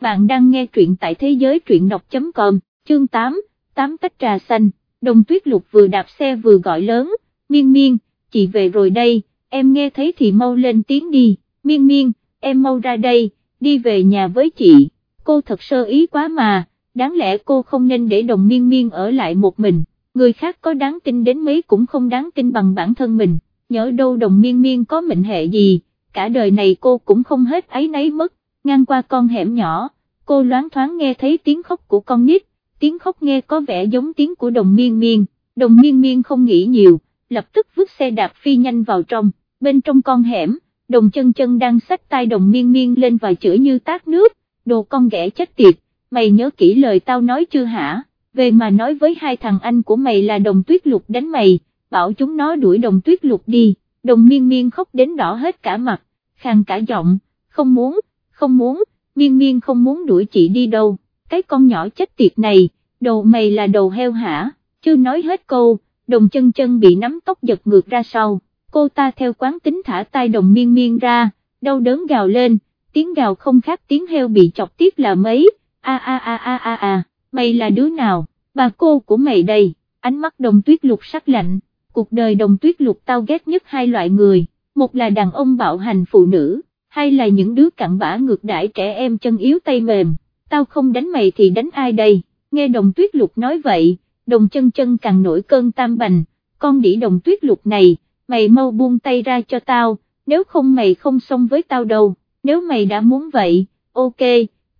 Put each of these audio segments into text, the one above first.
bạn đang nghe truyện tại thế giới truyện đọc.com, chương 8, 8 tách trà xanh, đồng tuyết lục vừa đạp xe vừa gọi lớn, miên miên, chị về rồi đây, em nghe thấy thì mau lên tiếng đi, miên miên, em mau ra đây, đi về nhà với chị, cô thật sơ ý quá mà, đáng lẽ cô không nên để đồng miên miên ở lại một mình, người khác có đáng tin đến mấy cũng không đáng tin bằng bản thân mình, nhớ đâu đồng miên miên có mệnh hệ gì, cả đời này cô cũng không hết ấy nấy mất, ngang qua con hẻm nhỏ, cô loáng thoáng nghe thấy tiếng khóc của con nít, tiếng khóc nghe có vẻ giống tiếng của đồng miên miên, đồng miên miên không nghĩ nhiều, lập tức vứt xe đạp phi nhanh vào trong, bên trong con hẻm, đồng chân chân đang xách tay đồng miên miên lên và chửi như tát nước, đồ con ghẻ chết tiệt, mày nhớ kỹ lời tao nói chưa hả, về mà nói với hai thằng anh của mày là đồng tuyết lục đánh mày, bảo chúng nó đuổi đồng tuyết lục đi, đồng miên miên khóc đến đỏ hết cả mặt, khang cả giọng, không muốn, không muốn, miên miên không muốn đuổi chị đi đâu, cái con nhỏ chết tiệt này, đầu mày là đầu heo hả, chưa nói hết câu, đồng chân chân bị nắm tóc giật ngược ra sau, cô ta theo quán tính thả tay đồng miên miên ra, đau đớn gào lên, tiếng gào không khác tiếng heo bị chọc tiếp là mấy, a a a a a a, mày là đứa nào, bà cô của mày đây, ánh mắt đồng tuyết lục sắc lạnh, cuộc đời đồng tuyết lục tao ghét nhất hai loại người, một là đàn ông bạo hành phụ nữ, hay là những đứa cặn bã ngược đãi trẻ em chân yếu tay mềm, tao không đánh mày thì đánh ai đây, nghe đồng tuyết lục nói vậy, đồng chân chân càng nổi cơn tam bành, con đĩ đồng tuyết lục này, mày mau buông tay ra cho tao, nếu không mày không xong với tao đâu, nếu mày đã muốn vậy, ok,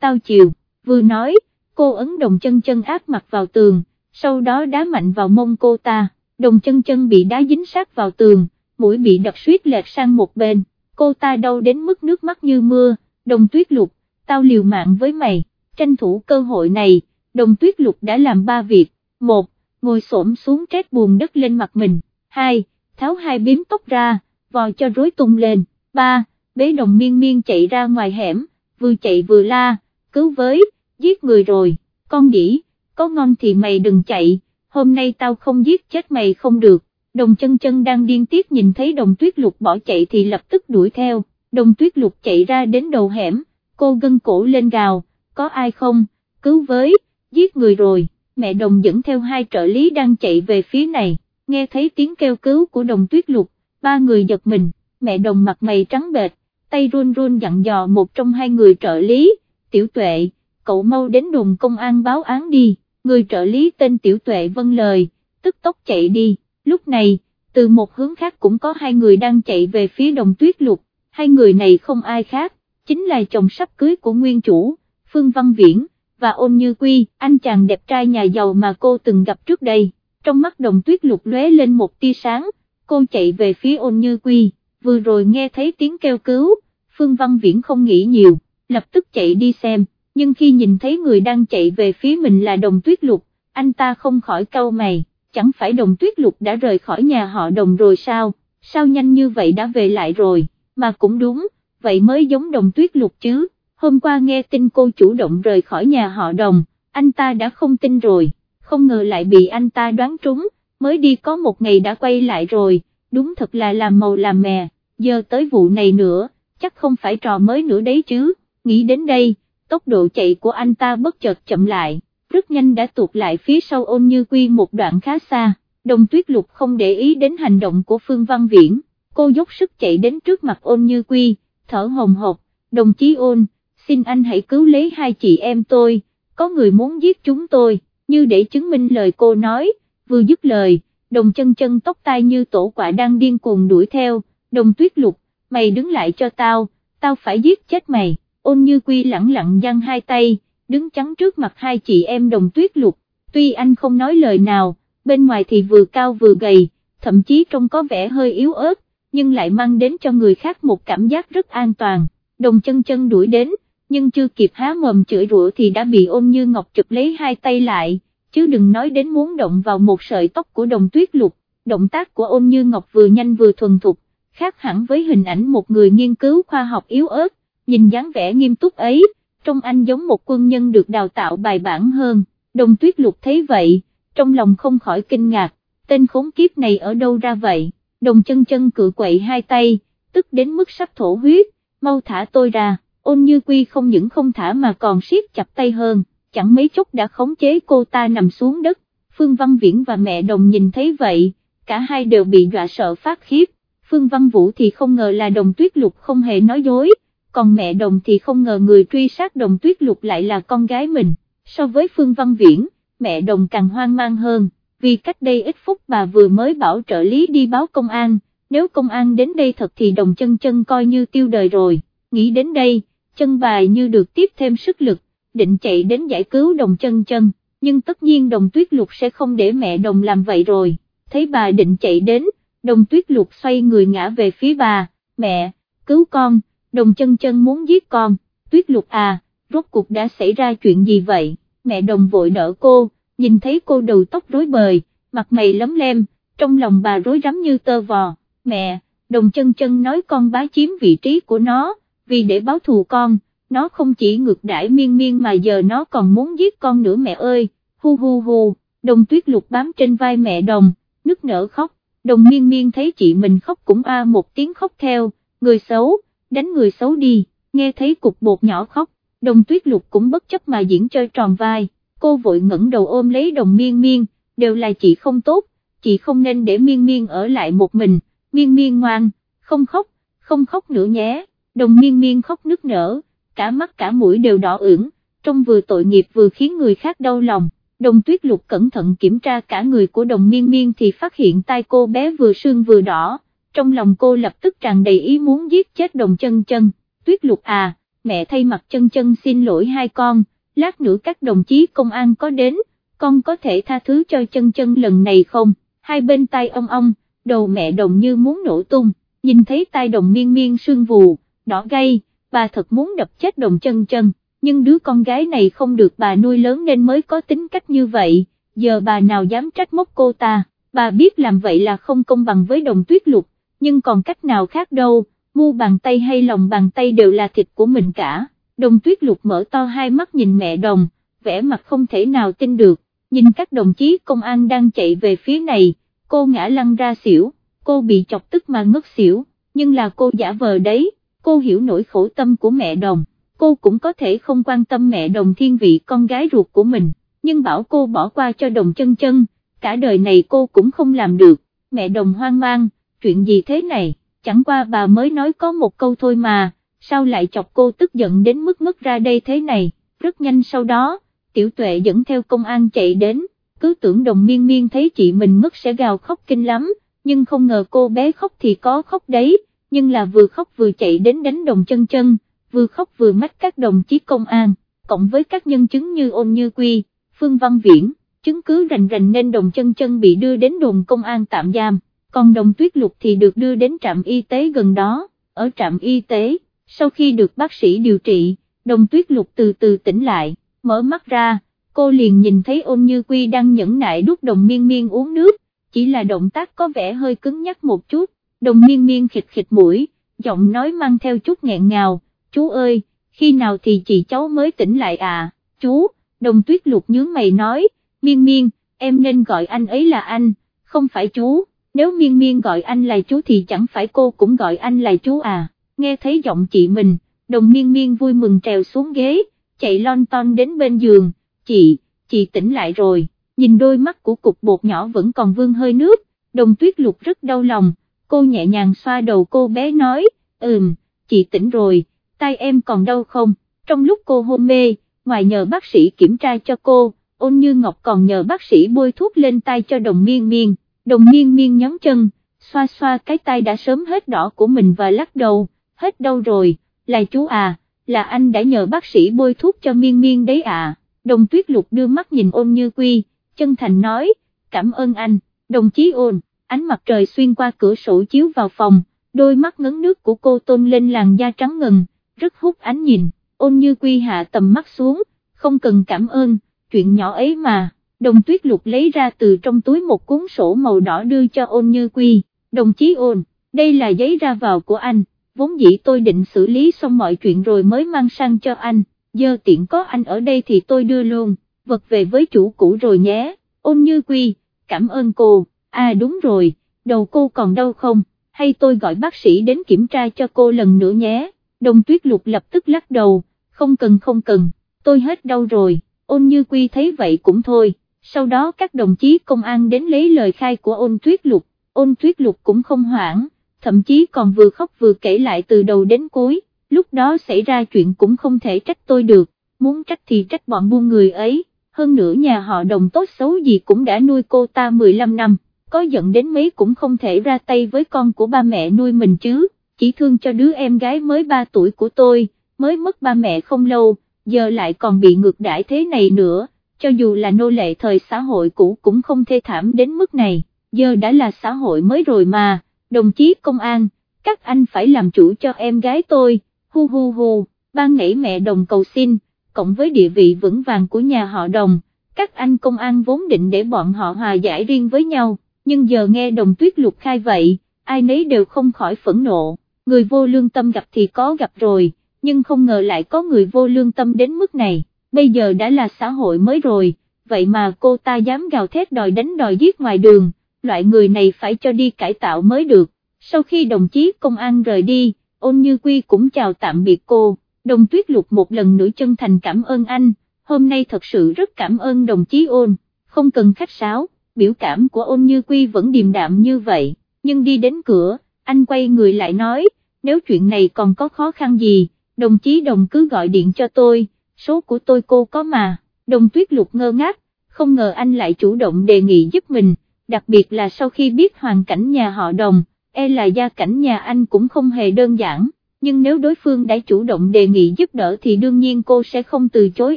tao chịu, vừa nói, cô ấn đồng chân chân áp mặt vào tường, sau đó đá mạnh vào mông cô ta, đồng chân chân bị đá dính sát vào tường, mũi bị đập suýt lệch sang một bên cô ta đau đến mức nước mắt như mưa, đồng tuyết lục, tao liều mạng với mày, tranh thủ cơ hội này, đồng tuyết lục đã làm ba việc, một, ngồi xổm xuống trét buồn đất lên mặt mình, hai, tháo hai biếm tóc ra, vò cho rối tung lên, ba, bế đồng miên miên chạy ra ngoài hẻm, vừa chạy vừa la, cứu với, giết người rồi, con đỉ, có ngon thì mày đừng chạy, hôm nay tao không giết chết mày không được, đồng chân chân đang điên tiết nhìn thấy đồng tuyết lục bỏ chạy thì lập tức đuổi theo, đồng tuyết lục chạy ra đến đầu hẻm, cô gân cổ lên gào, có ai không, cứu với, giết người rồi, mẹ đồng dẫn theo hai trợ lý đang chạy về phía này, nghe thấy tiếng kêu cứu của đồng tuyết lục, ba người giật mình, mẹ đồng mặt mày trắng bệt, tay run run dặn dò một trong hai người trợ lý, tiểu tuệ, cậu mau đến đồn công an báo án đi, người trợ lý tên tiểu tuệ vâng lời, tức tốc chạy đi lúc này, từ một hướng khác cũng có hai người đang chạy về phía đồng tuyết lục, hai người này không ai khác, chính là chồng sắp cưới của nguyên chủ, Phương Văn Viễn, và ôn như quy, anh chàng đẹp trai nhà giàu mà cô từng gặp trước đây, trong mắt đồng tuyết lục lóe lên một tia sáng, cô chạy về phía ôn như quy, vừa rồi nghe thấy tiếng kêu cứu, Phương Văn Viễn không nghĩ nhiều, lập tức chạy đi xem, nhưng khi nhìn thấy người đang chạy về phía mình là đồng tuyết lục, anh ta không khỏi cau mày chẳng phải đồng tuyết lục đã rời khỏi nhà họ đồng rồi sao, sao nhanh như vậy đã về lại rồi, mà cũng đúng, vậy mới giống đồng tuyết lục chứ, hôm qua nghe tin cô chủ động rời khỏi nhà họ đồng, anh ta đã không tin rồi, không ngờ lại bị anh ta đoán trúng, mới đi có một ngày đã quay lại rồi, đúng thật là làm màu làm mè, giờ tới vụ này nữa, chắc không phải trò mới nữa đấy chứ, nghĩ đến đây, tốc độ chạy của anh ta bất chợt chậm lại rất nhanh đã tuột lại phía sau ôn như quy một đoạn khá xa, đồng tuyết lục không để ý đến hành động của Phương Văn Viễn, cô dốc sức chạy đến trước mặt ôn như quy, thở hồng hộc, đồng chí ôn, xin anh hãy cứu lấy hai chị em tôi, có người muốn giết chúng tôi, như để chứng minh lời cô nói, vừa dứt lời, đồng chân chân tóc tai như tổ quả đang điên cuồng đuổi theo, đồng tuyết lục, mày đứng lại cho tao, tao phải giết chết mày, ôn như quy lẳng lặng giăng hai tay, đứng chắn trước mặt hai chị em đồng tuyết lục, tuy anh không nói lời nào, bên ngoài thì vừa cao vừa gầy, thậm chí trông có vẻ hơi yếu ớt, nhưng lại mang đến cho người khác một cảm giác rất an toàn, đồng chân chân đuổi đến, nhưng chưa kịp há mồm chửi rủa thì đã bị ôn như ngọc chụp lấy hai tay lại, chứ đừng nói đến muốn động vào một sợi tóc của đồng tuyết lục, động tác của ôn như ngọc vừa nhanh vừa thuần thục, khác hẳn với hình ảnh một người nghiên cứu khoa học yếu ớt, nhìn dáng vẻ nghiêm túc ấy, trông anh giống một quân nhân được đào tạo bài bản hơn, đồng tuyết lục thấy vậy, trong lòng không khỏi kinh ngạc, tên khốn kiếp này ở đâu ra vậy, đồng chân chân cự quậy hai tay, tức đến mức sắp thổ huyết, mau thả tôi ra, ôn như quy không những không thả mà còn siết chặt tay hơn, chẳng mấy chốc đã khống chế cô ta nằm xuống đất, Phương Văn Viễn và mẹ đồng nhìn thấy vậy, cả hai đều bị dọa sợ phát khiếp, Phương Văn Vũ thì không ngờ là đồng tuyết lục không hề nói dối, còn mẹ đồng thì không ngờ người truy sát đồng tuyết lục lại là con gái mình, so với Phương Văn Viễn, mẹ đồng càng hoang mang hơn, vì cách đây ít phút bà vừa mới bảo trợ lý đi báo công an, nếu công an đến đây thật thì đồng chân chân coi như tiêu đời rồi, nghĩ đến đây, chân bà như được tiếp thêm sức lực, định chạy đến giải cứu đồng chân chân, nhưng tất nhiên đồng tuyết lục sẽ không để mẹ đồng làm vậy rồi, thấy bà định chạy đến, đồng tuyết lục xoay người ngã về phía bà, mẹ, cứu con, đồng chân chân muốn giết con, tuyết lục à, rốt cuộc đã xảy ra chuyện gì vậy, mẹ đồng vội đỡ cô, nhìn thấy cô đầu tóc rối bời, mặt mày lấm lem, trong lòng bà rối rắm như tơ vò, mẹ, đồng chân chân nói con bá chiếm vị trí của nó, vì để báo thù con, nó không chỉ ngược đãi miên miên mà giờ nó còn muốn giết con nữa mẹ ơi, hu hu hu, đồng tuyết lục bám trên vai mẹ đồng, nức nở khóc, đồng miên miên thấy chị mình khóc cũng a một tiếng khóc theo, người xấu, đánh người xấu đi, nghe thấy cục bột nhỏ khóc, đồng tuyết lục cũng bất chấp mà diễn chơi tròn vai, cô vội ngẩng đầu ôm lấy đồng miên miên, đều là chị không tốt, chị không nên để miên miên ở lại một mình, miên miên ngoan, không khóc, không khóc nữa nhé, đồng miên miên khóc nức nở, cả mắt cả mũi đều đỏ ửng, trông vừa tội nghiệp vừa khiến người khác đau lòng. Đồng tuyết lục cẩn thận kiểm tra cả người của đồng miên miên thì phát hiện tai cô bé vừa sưng vừa đỏ, trong lòng cô lập tức tràn đầy ý muốn giết chết đồng chân chân, tuyết lục à, mẹ thay mặt chân chân xin lỗi hai con, lát nữa các đồng chí công an có đến, con có thể tha thứ cho chân chân lần này không, hai bên tay ông ông, đầu mẹ đồng như muốn nổ tung, nhìn thấy tai đồng miên miên sưng vù, đỏ gay, bà thật muốn đập chết đồng chân chân, nhưng đứa con gái này không được bà nuôi lớn nên mới có tính cách như vậy, giờ bà nào dám trách móc cô ta, bà biết làm vậy là không công bằng với đồng tuyết lục, nhưng còn cách nào khác đâu, mu bàn tay hay lòng bàn tay đều là thịt của mình cả, đồng tuyết lục mở to hai mắt nhìn mẹ đồng, vẻ mặt không thể nào tin được, nhìn các đồng chí công an đang chạy về phía này, cô ngã lăn ra xỉu, cô bị chọc tức mà ngất xỉu, nhưng là cô giả vờ đấy cô hiểu nỗi khổ tâm của mẹ đồng, cô cũng có thể không quan tâm mẹ đồng thiên vị con gái ruột của mình, nhưng bảo cô bỏ qua cho đồng chân chân, cả đời này cô cũng không làm được, mẹ đồng hoang mang, chuyện gì thế này, chẳng qua bà mới nói có một câu thôi mà, sao lại chọc cô tức giận đến mức ngất ra đây thế này, rất nhanh sau đó, tiểu tuệ dẫn theo công an chạy đến, cứ tưởng đồng miên miên thấy chị mình ngất sẽ gào khóc kinh lắm, nhưng không ngờ cô bé khóc thì có khóc đấy nhưng là vừa khóc vừa chạy đến đánh đồng chân chân, vừa khóc vừa mách các đồng chí công an, cộng với các nhân chứng như ôn như quy, phương văn viễn, chứng cứ rành rành nên đồng chân chân bị đưa đến đồn công an tạm giam, còn đồng tuyết lục thì được đưa đến trạm y tế gần đó, ở trạm y tế, sau khi được bác sĩ điều trị, đồng tuyết lục từ từ tỉnh lại, mở mắt ra, cô liền nhìn thấy ôn như quy đang nhẫn nại đút đồng miên miên uống nước, chỉ là động tác có vẻ hơi cứng nhắc một chút, đồng miên miên khịt khịt mũi, giọng nói mang theo chút nghẹn ngào, chú ơi, khi nào thì chị cháu mới tỉnh lại à, chú, đồng tuyết lục nhướng mày nói, miên miên, em nên gọi anh ấy là anh, không phải chú, nếu miên miên gọi anh là chú thì chẳng phải cô cũng gọi anh là chú à, nghe thấy giọng chị mình, đồng miên miên vui mừng trèo xuống ghế, chạy lon ton đến bên giường, chị, chị tỉnh lại rồi, nhìn đôi mắt của cục bột nhỏ vẫn còn vương hơi nước, đồng tuyết lục rất đau lòng, cô nhẹ nhàng xoa đầu cô bé nói, ừm, chị tỉnh rồi, tay em còn đau không, trong lúc cô hôn mê, ngoài nhờ bác sĩ kiểm tra cho cô, ôn như ngọc còn nhờ bác sĩ bôi thuốc lên tay cho đồng miên miên, đồng miên miên nhón chân, xoa xoa cái tay đã sớm hết đỏ của mình và lắc đầu, hết đâu rồi, là chú à, là anh đã nhờ bác sĩ bôi thuốc cho miên miên đấy à, đồng tuyết lục đưa mắt nhìn ôn như quy, chân thành nói, cảm ơn anh, đồng chí ôn ánh mặt trời xuyên qua cửa sổ chiếu vào phòng, đôi mắt ngấn nước của cô tôn lên làn da trắng ngần, rất hút ánh nhìn, ôn như quy hạ tầm mắt xuống, không cần cảm ơn, chuyện nhỏ ấy mà, đồng tuyết lục lấy ra từ trong túi một cuốn sổ màu đỏ đưa cho ôn như quy, đồng chí ôn, đây là giấy ra vào của anh, vốn dĩ tôi định xử lý xong mọi chuyện rồi mới mang sang cho anh, giờ tiện có anh ở đây thì tôi đưa luôn, vật về với chủ cũ rồi nhé, ôn như quy, cảm ơn cô. À đúng rồi, đầu cô còn đau không, hay tôi gọi bác sĩ đến kiểm tra cho cô lần nữa nhé, đồng tuyết lục lập tức lắc đầu, không cần không cần, tôi hết đau rồi, ôn như quy thấy vậy cũng thôi, sau đó các đồng chí công an đến lấy lời khai của ôn tuyết lục, ôn tuyết lục cũng không hoảng, thậm chí còn vừa khóc vừa kể lại từ đầu đến cuối, lúc đó xảy ra chuyện cũng không thể trách tôi được, muốn trách thì trách bọn buôn người ấy, hơn nữa nhà họ đồng tốt xấu gì cũng đã nuôi cô ta 15 năm, có giận đến mấy cũng không thể ra tay với con của ba mẹ nuôi mình chứ, chỉ thương cho đứa em gái mới 3 tuổi của tôi, mới mất ba mẹ không lâu, giờ lại còn bị ngược đãi thế này nữa, cho dù là nô lệ thời xã hội cũ cũng không thê thảm đến mức này, giờ đã là xã hội mới rồi mà, đồng chí công an, các anh phải làm chủ cho em gái tôi, hu hu hu, ban nãy mẹ đồng cầu xin, cộng với địa vị vững vàng của nhà họ đồng, các anh công an vốn định để bọn họ hòa giải riêng với nhau, nhưng giờ nghe đồng tuyết lục khai vậy, ai nấy đều không khỏi phẫn nộ, người vô lương tâm gặp thì có gặp rồi, nhưng không ngờ lại có người vô lương tâm đến mức này, bây giờ đã là xã hội mới rồi, vậy mà cô ta dám gào thét đòi đánh đòi giết ngoài đường, loại người này phải cho đi cải tạo mới được, sau khi đồng chí công an rời đi, ôn như quy cũng chào tạm biệt cô, đồng tuyết lục một lần nữa chân thành cảm ơn anh, hôm nay thật sự rất cảm ơn đồng chí ôn, không cần khách sáo, biểu cảm của ôn như quy vẫn điềm đạm như vậy, nhưng đi đến cửa, anh quay người lại nói, nếu chuyện này còn có khó khăn gì, đồng chí đồng cứ gọi điện cho tôi, số của tôi cô có mà, đồng tuyết lục ngơ ngác, không ngờ anh lại chủ động đề nghị giúp mình, đặc biệt là sau khi biết hoàn cảnh nhà họ đồng, e là gia cảnh nhà anh cũng không hề đơn giản, nhưng nếu đối phương đã chủ động đề nghị giúp đỡ thì đương nhiên cô sẽ không từ chối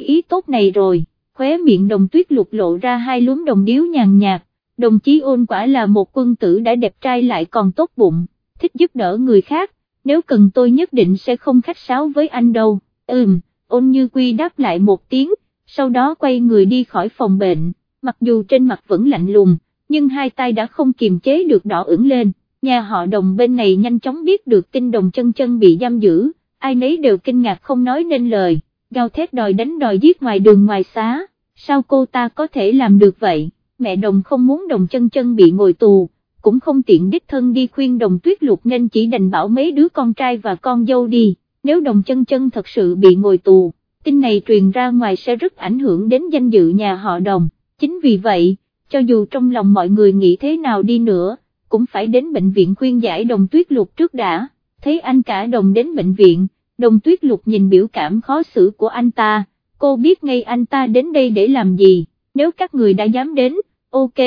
ý tốt này rồi, khóe miệng đồng tuyết lục lộ ra hai lúm đồng điếu nhàn nhạt, đồng chí ôn quả là một quân tử đã đẹp trai lại còn tốt bụng, thích giúp đỡ người khác, nếu cần tôi nhất định sẽ không khách sáo với anh đâu, ừm, ôn như quy đáp lại một tiếng, sau đó quay người đi khỏi phòng bệnh, mặc dù trên mặt vẫn lạnh lùng, nhưng hai tay đã không kiềm chế được đỏ ửng lên, nhà họ đồng bên này nhanh chóng biết được tin đồng chân chân bị giam giữ, ai nấy đều kinh ngạc không nói nên lời, gào thét đòi đánh đòi giết ngoài đường ngoài xá, sao cô ta có thể làm được vậy, mẹ đồng không muốn đồng chân chân bị ngồi tù, cũng không tiện đích thân đi khuyên đồng tuyết lục nên chỉ đành bảo mấy đứa con trai và con dâu đi, nếu đồng chân chân thật sự bị ngồi tù, tin này truyền ra ngoài sẽ rất ảnh hưởng đến danh dự nhà họ đồng, chính vì vậy, cho dù trong lòng mọi người nghĩ thế nào đi nữa, cũng phải đến bệnh viện khuyên giải đồng tuyết lục trước đã, thấy anh cả đồng đến bệnh viện, đồng tuyết lục nhìn biểu cảm khó xử của anh ta, cô biết ngay anh ta đến đây để làm gì, nếu các người đã dám đến, ok,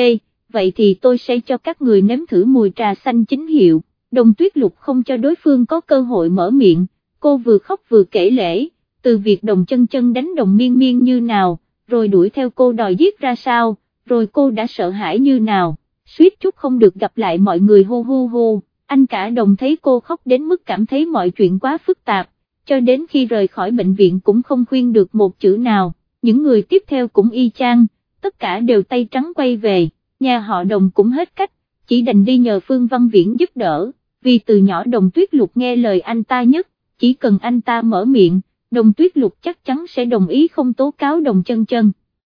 vậy thì tôi sẽ cho các người nếm thử mùi trà xanh chính hiệu, đồng tuyết lục không cho đối phương có cơ hội mở miệng, cô vừa khóc vừa kể lễ, từ việc đồng chân chân đánh đồng miên miên như nào, rồi đuổi theo cô đòi giết ra sao, rồi cô đã sợ hãi như nào, suýt chút không được gặp lại mọi người hô hô hô, anh cả đồng thấy cô khóc đến mức cảm thấy mọi chuyện quá phức tạp, cho đến khi rời khỏi bệnh viện cũng không khuyên được một chữ nào, những người tiếp theo cũng y chang, tất cả đều tay trắng quay về, nhà họ đồng cũng hết cách, chỉ đành đi nhờ Phương Văn Viễn giúp đỡ, vì từ nhỏ đồng tuyết lục nghe lời anh ta nhất, chỉ cần anh ta mở miệng, đồng tuyết lục chắc chắn sẽ đồng ý không tố cáo đồng chân chân.